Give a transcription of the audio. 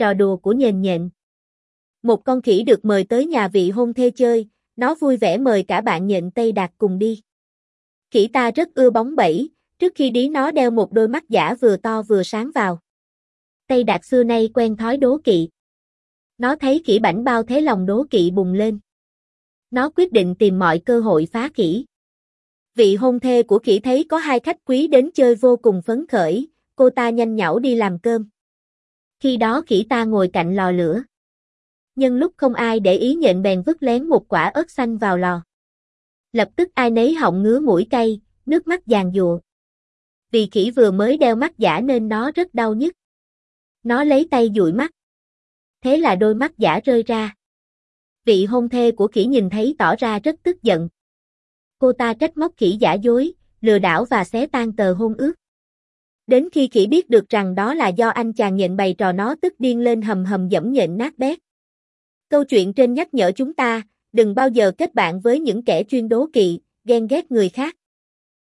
trò đùa của nhện nhện. Một con khỉ được mời tới nhà vị hôn thê chơi, nó vui vẻ mời cả bạn nhện Tây Đạt cùng đi. Khỉ ta rất ưa bóng bẫy, trước khi đi nó đeo một đôi mắt giả vừa to vừa sáng vào. Tây Đạt xưa nay quen thói đố kỵ. Nó thấy khỉ bảnh bao thế lòng đố kỵ bùng lên. Nó quyết định tìm mọi cơ hội phá khỉ. Vị hôn thê của khỉ thấy có hai khách quý đến chơi vô cùng phấn khởi, cô ta nhanh nhảu đi làm cơm. Khi đó khỉ ta ngồi cạnh lò lửa. Nhân lúc không ai để ý nhện bèn vứt lén một quả ớt xanh vào lò. Lập tức ai nấy họng ngứa mũi cay, nước mắt giàn dụa. Vì khỉ vừa mới đeo mắt giả nên nó rất đau nhức. Nó lấy tay dụi mắt. Thế là đôi mắt giả rơi ra. Vị hôn thê của khỉ nhìn thấy tỏ ra rất tức giận. Cô ta trách móc khỉ giả dối, lừa đảo và xé tan tờ hôn ước. Đến khi khỉ biết được rằng đó là do anh chàng nhện bày trò nó tức điên lên hầm hầm dẫm nhện nát bét. Câu chuyện trên nhắc nhở chúng ta, đừng bao giờ kết bạn với những kẻ chuyên đố kỵ, ghen ghét người khác.